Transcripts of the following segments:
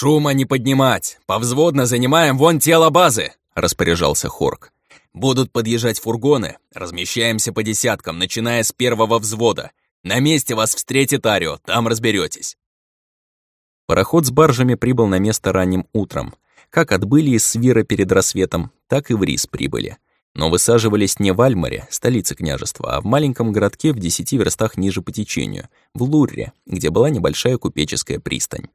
«Шума не поднимать! Повзводно занимаем вон тело базы!» — распоряжался Хорк. «Будут подъезжать фургоны, размещаемся по десяткам, начиная с первого взвода. На месте вас встретит Арио, там разберетесь. Пароход с баржами прибыл на место ранним утром. Как отбыли из Свира перед рассветом, так и в Рис прибыли. Но высаживались не в Альмаре, столице княжества, а в маленьком городке в десяти верстах ниже по течению, в Лурре, где была небольшая купеческая пристань.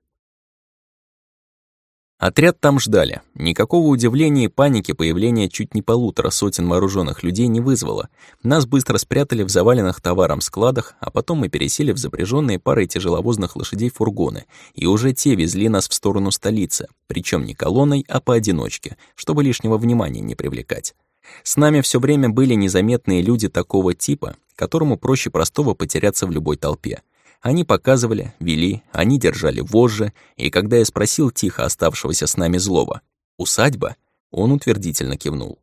Отряд там ждали. Никакого удивления и паники появление чуть не полутора сотен вооруженных людей не вызвало. Нас быстро спрятали в заваленных товаром складах, а потом мы пересели в запряженные парой тяжеловозных лошадей фургоны, и уже те везли нас в сторону столицы, причем не колонной, а поодиночке, чтобы лишнего внимания не привлекать. С нами все время были незаметные люди такого типа, которому проще простого потеряться в любой толпе. Они показывали, вели, они держали вожжи, и когда я спросил тихо оставшегося с нами злого «Усадьба?», он утвердительно кивнул.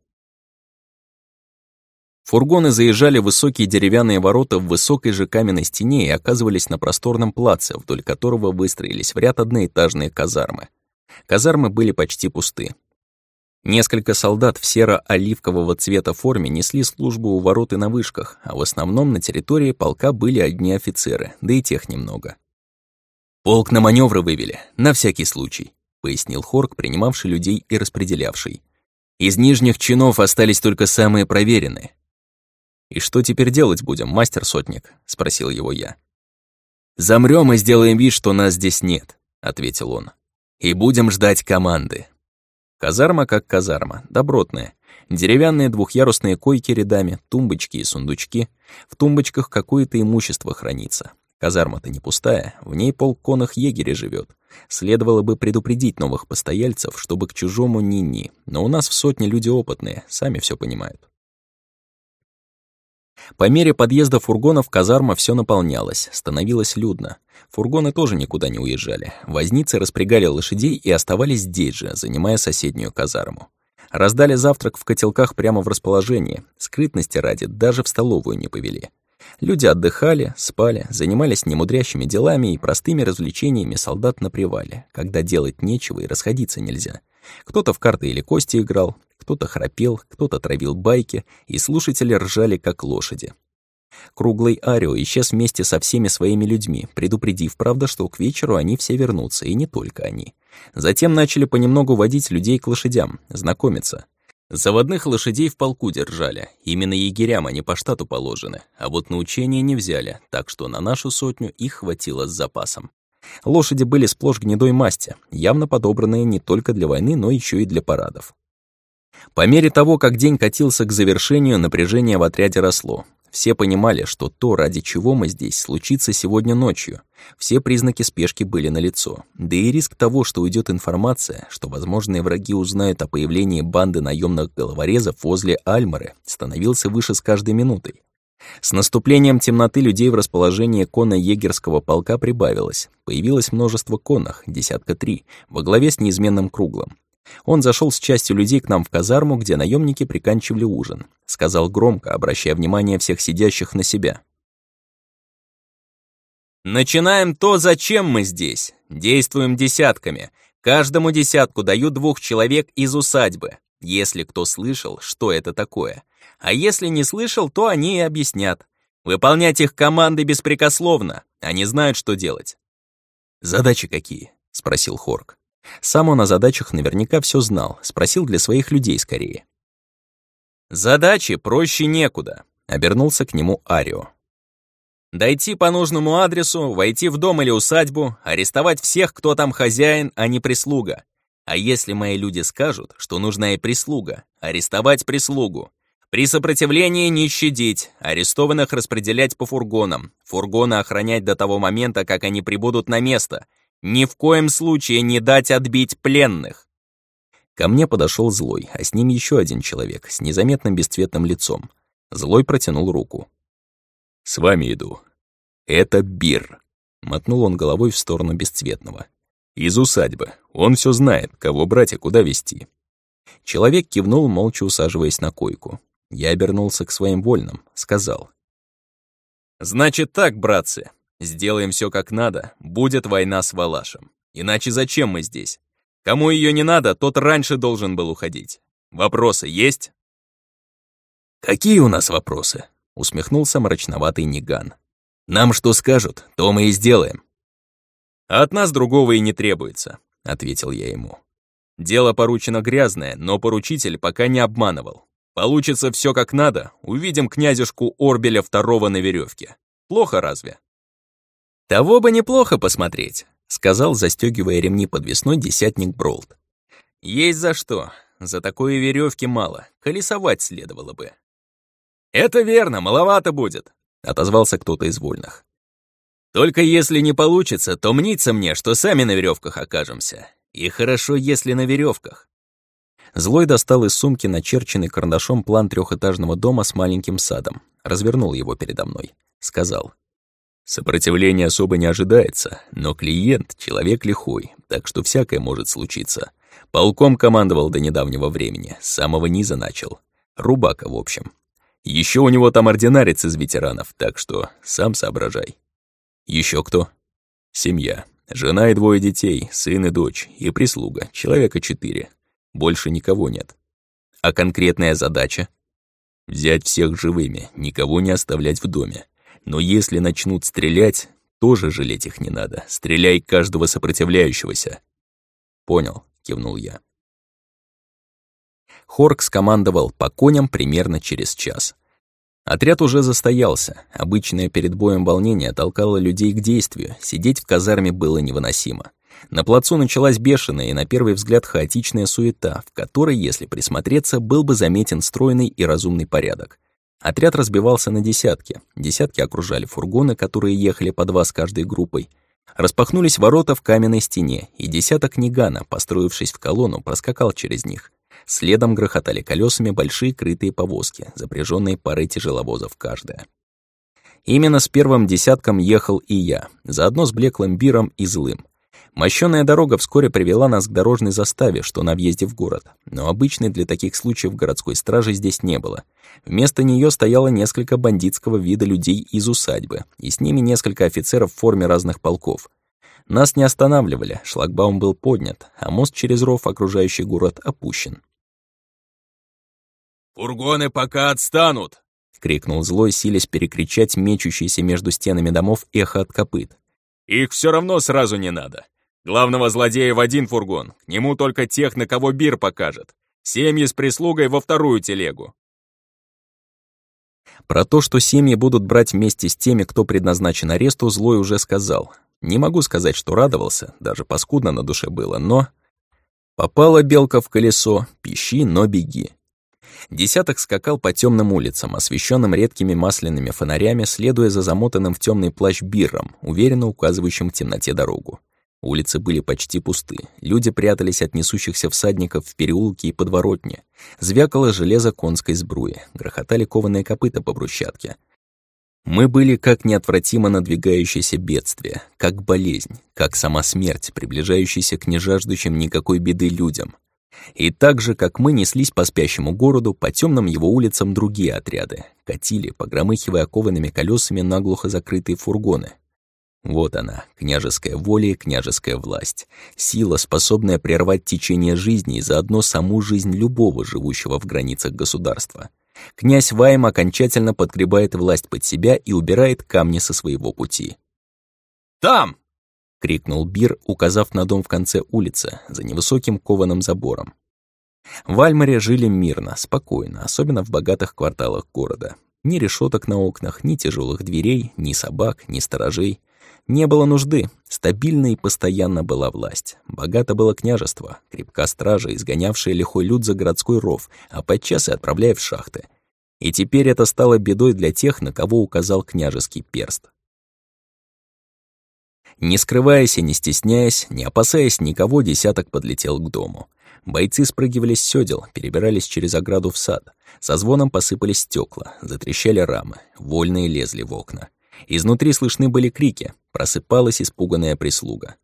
Фургоны заезжали в высокие деревянные ворота в высокой же каменной стене и оказывались на просторном плаце, вдоль которого выстроились в ряд одноэтажные казармы. Казармы были почти пусты. Несколько солдат в серо-оливкового цвета форме несли службу у ворот и на вышках, а в основном на территории полка были одни офицеры, да и тех немного. «Полк на маневры вывели, на всякий случай», — пояснил Хорк, принимавший людей и распределявший. «Из нижних чинов остались только самые проверенные». «И что теперь делать будем, мастер-сотник?» — спросил его я. «Замрём и сделаем вид, что нас здесь нет», — ответил он. «И будем ждать команды». Казарма как казарма, добротная. Деревянные двухъярусные койки рядами, тумбочки и сундучки. В тумбочках какое-то имущество хранится. Казарма-то не пустая, в ней полконных егерей живет. Следовало бы предупредить новых постояльцев, чтобы к чужому ни-ни. Но у нас в сотне люди опытные, сами все понимают. По мере подъезда фургонов казарма все наполнялась, становилось людно. Фургоны тоже никуда не уезжали. Возницы распрягали лошадей и оставались здесь же, занимая соседнюю казарму. Раздали завтрак в котелках прямо в расположении. Скрытности ради даже в столовую не повели. Люди отдыхали, спали, занимались немудрящими делами и простыми развлечениями солдат на привале, когда делать нечего и расходиться нельзя. Кто-то в карты или кости играл, кто-то храпел, кто-то травил байки, и слушатели ржали, как лошади. Круглый Арио исчез вместе со всеми своими людьми, предупредив, правда, что к вечеру они все вернутся, и не только они. Затем начали понемногу водить людей к лошадям, знакомиться. Заводных лошадей в полку держали, именно егерям они по штату положены, а вот на учения не взяли, так что на нашу сотню их хватило с запасом. Лошади были сплошь гнедой масти, явно подобранные не только для войны, но еще и для парадов. По мере того, как день катился к завершению, напряжение в отряде росло. Все понимали, что то, ради чего мы здесь, случится сегодня ночью. Все признаки спешки были налицо. Да и риск того, что уйдет информация, что возможные враги узнают о появлении банды наемных головорезов возле Альмары, становился выше с каждой минутой. С наступлением темноты людей в расположении конно-егерского полка прибавилось. Появилось множество конных, десятка три, во главе с неизменным круглым. Он зашел с частью людей к нам в казарму, где наемники приканчивали ужин. Сказал громко, обращая внимание всех сидящих на себя. «Начинаем то, зачем мы здесь. Действуем десятками. Каждому десятку даю двух человек из усадьбы, если кто слышал, что это такое. А если не слышал, то они и объяснят. Выполнять их команды беспрекословно. Они знают, что делать». «Задачи какие?» — спросил Хорк. Сам он о задачах наверняка все знал, спросил для своих людей скорее. «Задачи проще некуда», — обернулся к нему Арио. «Дойти по нужному адресу, войти в дом или усадьбу, арестовать всех, кто там хозяин, а не прислуга. А если мои люди скажут, что нужна и прислуга, арестовать прислугу. При сопротивлении не щадить, арестованных распределять по фургонам, фургоны охранять до того момента, как они прибудут на место — ни в коем случае не дать отбить пленных. Ко мне подошел Злой, а с ним еще один человек с незаметным бесцветным лицом. Злой протянул руку. «С вами иду. Это Бир», — мотнул он головой в сторону бесцветного. «Из усадьбы. Он все знает, кого брать и куда вести». Человек кивнул, молча усаживаясь на койку. Я обернулся к своим вольным, сказал. «Значит так, братцы, Сделаем все как надо, будет война с Валашем. Иначе зачем мы здесь? Кому ее не надо, тот раньше должен был уходить. Вопросы есть?» «Какие у нас вопросы?» — усмехнулся мрачноватый Ниган. «Нам что скажут, то мы и сделаем». «А от нас другого и не требуется», — ответил я ему. «Дело поручено грязное, но поручитель пока не обманывал. Получится все как надо, увидим князюшку Орбеля второго на веревке. Плохо разве?» «Того бы неплохо посмотреть», — сказал, застегивая ремни подвесной десятник Бролд. «Есть за что. За такой веревки мало. Колесовать следовало бы». «Это верно, маловато будет», — отозвался кто-то из вольных. «Только если не получится, то мнится мне, что сами на веревках окажемся. И хорошо, если на веревках. Злой достал из сумки начерченный карандашом план трехэтажного дома с маленьким садом, развернул его передо мной, сказал. «Сопротивления особо не ожидается, но клиент — человек лихой, так что всякое может случиться. Полком командовал до недавнего времени, с самого низа начал. Рубака, в общем. Еще у него там ординарец из ветеранов, так что сам соображай. Еще кто? Семья. Жена и двое детей, сын и дочь, и прислуга, человека четыре. Больше никого нет. А конкретная задача? Взять всех живыми, никого не оставлять в доме. Но если начнут стрелять, тоже жалеть их не надо. Стреляй каждого сопротивляющегося. Понял, кивнул я. Хорк скомандовал по коням примерно через час. Отряд уже застоялся. Обычное перед боем волнение толкало людей к действию. Сидеть в казарме было невыносимо. На плацу началась бешеная и на первый взгляд хаотичная суета, в которой, если присмотреться, был бы заметен стройный и разумный порядок. Отряд разбивался на десятки. Десятки окружали фургоны, которые ехали по два с каждой группой. Распахнулись ворота в каменной стене, и десяток Нигана, построившись в колонну, проскакал через них. Следом грохотали колесами большие крытые повозки, запряженные парой тяжеловозов каждая. Именно с первым десятком ехал и я, заодно с блеклым биром и злым. Мощёная дорога вскоре привела нас к дорожной заставе, что на въезде в город, но обычной для таких случаев городской стражи здесь не было. Вместо нее стояло несколько бандитского вида людей из усадьбы, и с ними несколько офицеров в форме разных полков. Нас не останавливали, шлагбаум был поднят, а мост через ров, окружающий город, опущен. «Фургоны пока отстанут!» — крикнул злой, силясь перекричать мечущиеся между стенами домов эхо от копыт. «Их все равно сразу не надо. Главного злодея в один фургон, к нему только тех, на кого Бир покажет. Семьи с прислугой во вторую телегу». Про то, что семьи будут брать вместе с теми, кто предназначен аресту, Злой уже сказал. Не могу сказать, что радовался, даже паскудно на душе было, но... Попала белка в колесо, пищи, но беги. Десяток скакал по темным улицам, освещенным редкими масляными фонарями, следуя за замотанным в темный плащ биром, уверенно указывающим в темноте дорогу. Улицы были почти пусты. Люди прятались от несущихся всадников в переулке и подворотне. Звякало железо конской сбруи, грохотали кованые копыта по брусчатке. Мы были как неотвратимо надвигающееся бедствие, как болезнь, как сама смерть, приближающаяся к нежаждущим никакой беды людям. И так же, как мы неслись по спящему городу, по темным его улицам другие отряды, катили, погромыхивая коваными колесами наглухо закрытые фургоны. Вот она, княжеская воля и княжеская власть. Сила, способная прервать течение жизни и заодно саму жизнь любого живущего в границах государства. Князь Вайм окончательно подгребает власть под себя и убирает камни со своего пути. «Там!» — крикнул Бир, указав на дом в конце улицы, за невысоким кованым забором. В Альмаре жили мирно, спокойно, особенно в богатых кварталах города. Ни решеток на окнах, ни тяжелых дверей, ни собак, ни сторожей. Не было нужды, стабильно и постоянно была власть. Богато было княжество, крепка стража, изгонявшая лихой люд за городской ров, а подчас и отправляя в шахты. И теперь это стало бедой для тех, на кого указал княжеский перст. Не скрываясь и не стесняясь, не опасаясь никого, десяток подлетел к дому. Бойцы спрыгивали с сёдел, перебирались через ограду в сад. Со звоном посыпались стекла, затрещали рамы, вольные лезли в окна. Изнутри слышны были крики, просыпалась испуганная прислуга.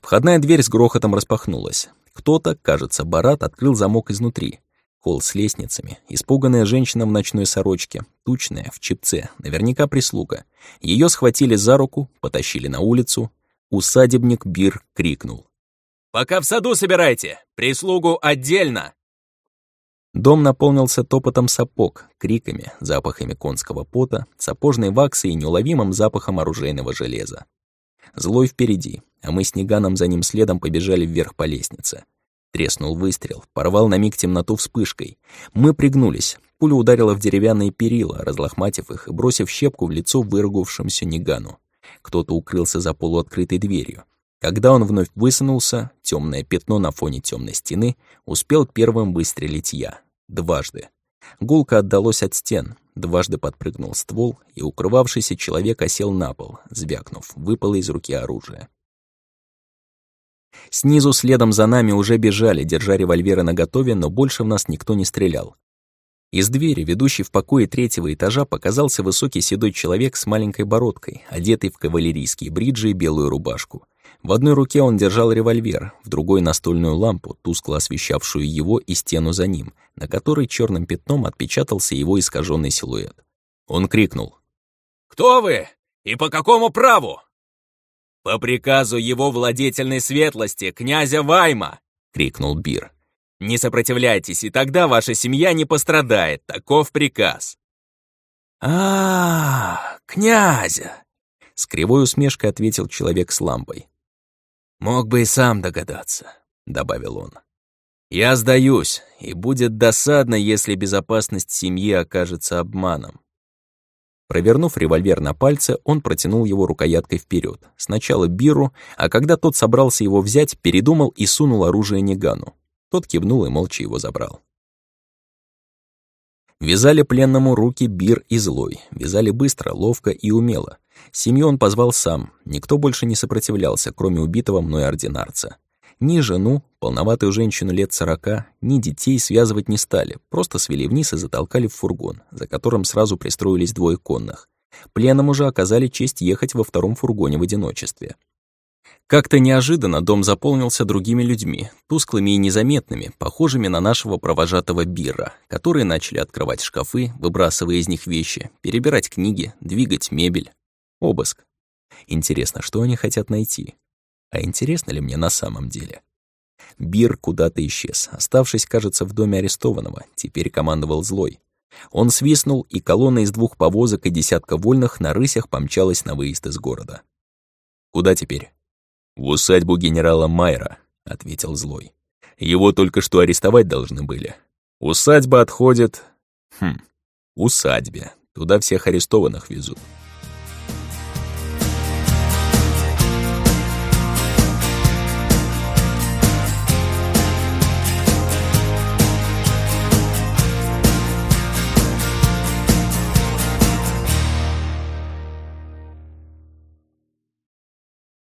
Входная дверь с грохотом распахнулась. Кто-то, кажется, Барат, открыл замок изнутри. Холл с лестницами, испуганная женщина в ночной сорочке, тучная, в чипце, наверняка прислуга. Ее схватили за руку, потащили на улицу. Усадебник Бир крикнул. «Пока в саду собирайте! Прислугу отдельно!» Дом наполнился топотом сапог, криками, запахами конского пота, сапожной ваксы и неуловимым запахом оружейного железа. Злой впереди, а мы с Неганом за ним следом побежали вверх по лестнице. Треснул выстрел, порвал на миг темноту вспышкой. Мы пригнулись. Пуля ударила в деревянные перила, разлохматив их и бросив щепку в лицо выругавшемуся Негану. Кто-то укрылся за полуоткрытой дверью. Когда он вновь высунулся, темное пятно на фоне темной стены, успел первым выстрелить я. Дважды. Гулко отдалось от стен. Дважды подпрыгнул ствол, и укрывавшийся человек осел на пол, звякнув, выпало из руки оружие. Снизу следом за нами уже бежали, держа револьверы наготове, но больше в нас никто не стрелял. Из двери, ведущей в покое третьего этажа, показался высокий седой человек с маленькой бородкой, одетый в кавалерийские бриджи и белую рубашку. В одной руке он держал револьвер, в другой — настольную лампу, тускло освещавшую его и стену за ним, на которой черным пятном отпечатался его искаженный силуэт. Он крикнул. «Кто вы? И по какому праву?» «По приказу его владетельной светлости, князя Вайма!» — крикнул Бир. «Не сопротивляйтесь, и тогда ваша семья не пострадает, таков приказ». а, -а князя!» — с кривой усмешкой ответил человек с лампой. «Мог бы и сам догадаться», — добавил он. «Я сдаюсь, и будет досадно, если безопасность семьи окажется обманом. Провернув револьвер на пальце, он протянул его рукояткой вперед. Сначала Биру, а когда тот собрался его взять, передумал и сунул оружие Негану. Тот кивнул и молча его забрал. Вязали пленному руки Бир и Злой. Вязали быстро, ловко и умело. Семью он позвал сам. Никто больше не сопротивлялся, кроме убитого мной ординарца. Ни жену, полноватую женщину лет сорока, ни детей связывать не стали, просто свели вниз и затолкали в фургон, за которым сразу пристроились двое конных. Пленным уже оказали честь ехать во втором фургоне в одиночестве. Как-то неожиданно дом заполнился другими людьми, тусклыми и незаметными, похожими на нашего провожатого Бира, которые начали открывать шкафы, выбрасывая из них вещи, перебирать книги, двигать мебель. Обыск. Интересно, что они хотят найти? А интересно ли мне на самом деле? Бир куда-то исчез, оставшись, кажется, в доме арестованного, теперь командовал злой. Он свистнул, и колонна из двух повозок и десятка вольных на рысях помчалась на выезд из города. «Куда теперь?» «В усадьбу генерала Майера», — ответил злой. «Его только что арестовать должны были. Усадьба отходит...» «Хм, усадьбе. Туда всех арестованных везут.